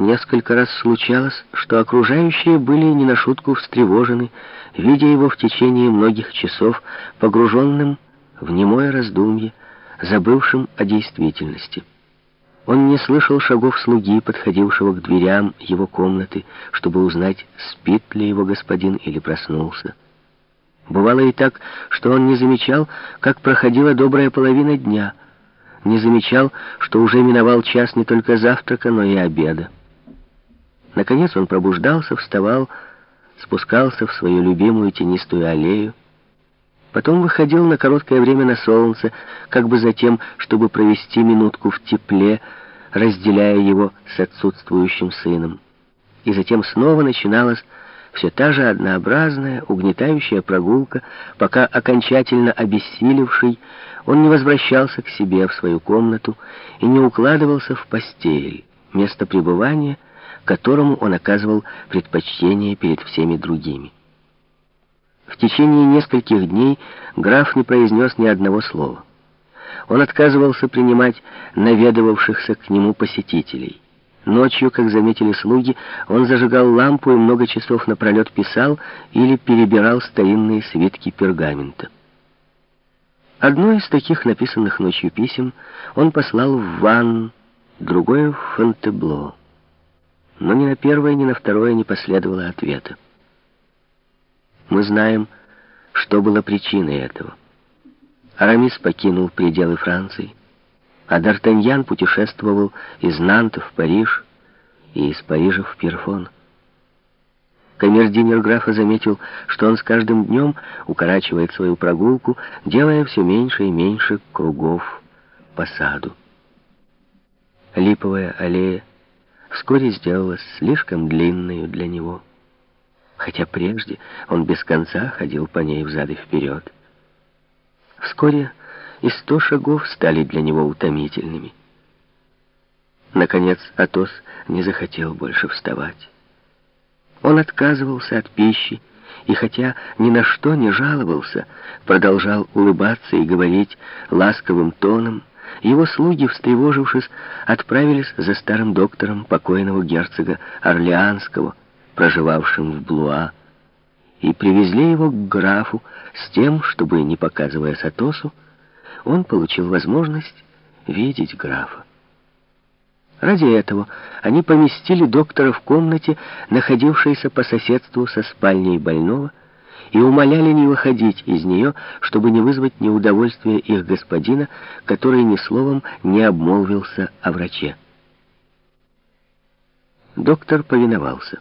Несколько раз случалось, что окружающие были не на шутку встревожены, видя его в течение многих часов погруженным в немое раздумье, забывшим о действительности. Он не слышал шагов слуги, подходившего к дверям его комнаты, чтобы узнать, спит ли его господин или проснулся. Бывало и так, что он не замечал, как проходила добрая половина дня, не замечал, что уже миновал час не только завтрака, но и обеда. Наконец он пробуждался, вставал, спускался в свою любимую тенистую аллею, потом выходил на короткое время на солнце, как бы затем, чтобы провести минутку в тепле, разделяя его с отсутствующим сыном. И затем снова начиналась все та же однообразная, угнетающая прогулка, пока окончательно обессилевший, он не возвращался к себе в свою комнату и не укладывался в постель, место пребывания, которому он оказывал предпочтение перед всеми другими. В течение нескольких дней граф не произнес ни одного слова. Он отказывался принимать наведывавшихся к нему посетителей. Ночью, как заметили слуги, он зажигал лампу и много часов напролет писал или перебирал старинные свитки пергамента. Одно из таких написанных ночью писем он послал в Ван, другое в Фонтебло. Но ни на первое, ни на второе не последовало ответа. Мы знаем, что было причиной этого. Арамис покинул пределы Франции, а Д'Артаньян путешествовал из Нанта в Париж и из Парижа в Пирфон. Камердинер графа заметил, что он с каждым днем укорачивает свою прогулку, делая все меньше и меньше кругов по саду. Липовая аллея вскоре сделалась слишком длинной для него, хотя прежде он без конца ходил по ней взад и вперед. Вскоре и сто шагов стали для него утомительными. Наконец Атос не захотел больше вставать. Он отказывался от пищи, и хотя ни на что не жаловался, продолжал улыбаться и говорить ласковым тоном, его слуги, встревожившись, отправились за старым доктором покойного герцога Орлеанского, проживавшим в Блуа, и привезли его к графу с тем, чтобы, не показывая Сатосу, он получил возможность видеть графа. Ради этого они поместили доктора в комнате, находившейся по соседству со спальней больного, и умоляли не выходить из нее, чтобы не вызвать неудовольствия их господина, который ни словом не обмолвился о враче. Доктор повиновался.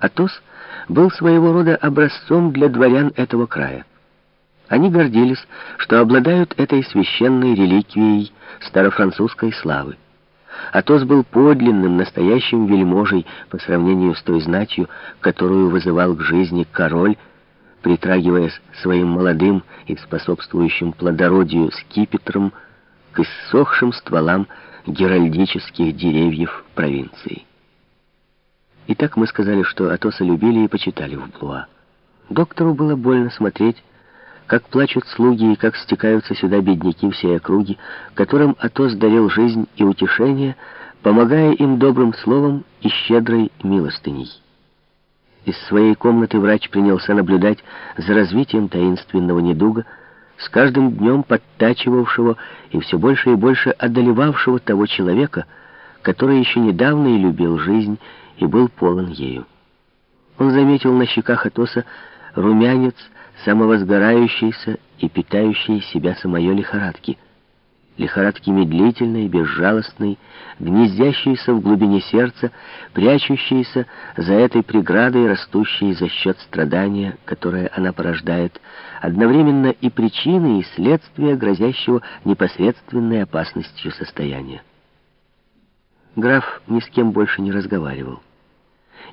Атос был своего рода образцом для дворян этого края. Они гордились, что обладают этой священной реликвией старофранцузской славы. Атос был подлинным, настоящим вельможей по сравнению с той знатью, которую вызывал к жизни король, притрагиваясь своим молодым и способствующим плодородию скипетром к иссохшим стволам геральдических деревьев провинции. Итак, мы сказали, что Атоса любили и почитали в Блуа. Доктору было больно смотреть, как плачут слуги и как стекаются сюда бедняки всей округи, которым Атос дарил жизнь и утешение, помогая им добрым словом и щедрой милостыней. Из своей комнаты врач принялся наблюдать за развитием таинственного недуга, с каждым днем подтачивавшего и все больше и больше одолевавшего того человека, который еще недавно и любил жизнь, и был полон ею. Он заметил на щеках Атоса румянец самовозгорающейся и питающей себя самое лихорадки. Лихорадки медлительной, безжалостной, гнездящейся в глубине сердца, прячущейся за этой преградой, растущей за счет страдания, которое она порождает, одновременно и причины, и следствия, грозящего непосредственной опасностью состояния. Граф ни с кем больше не разговаривал.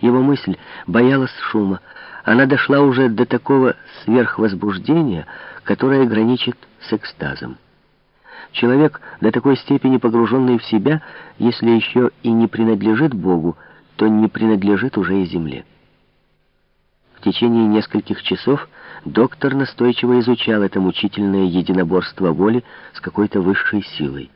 Его мысль боялась шума. Она дошла уже до такого сверхвозбуждения, которое граничит с экстазом. Человек, до такой степени погруженный в себя, если еще и не принадлежит Богу, то не принадлежит уже и земле. В течение нескольких часов доктор настойчиво изучал это мучительное единоборство воли с какой-то высшей силой.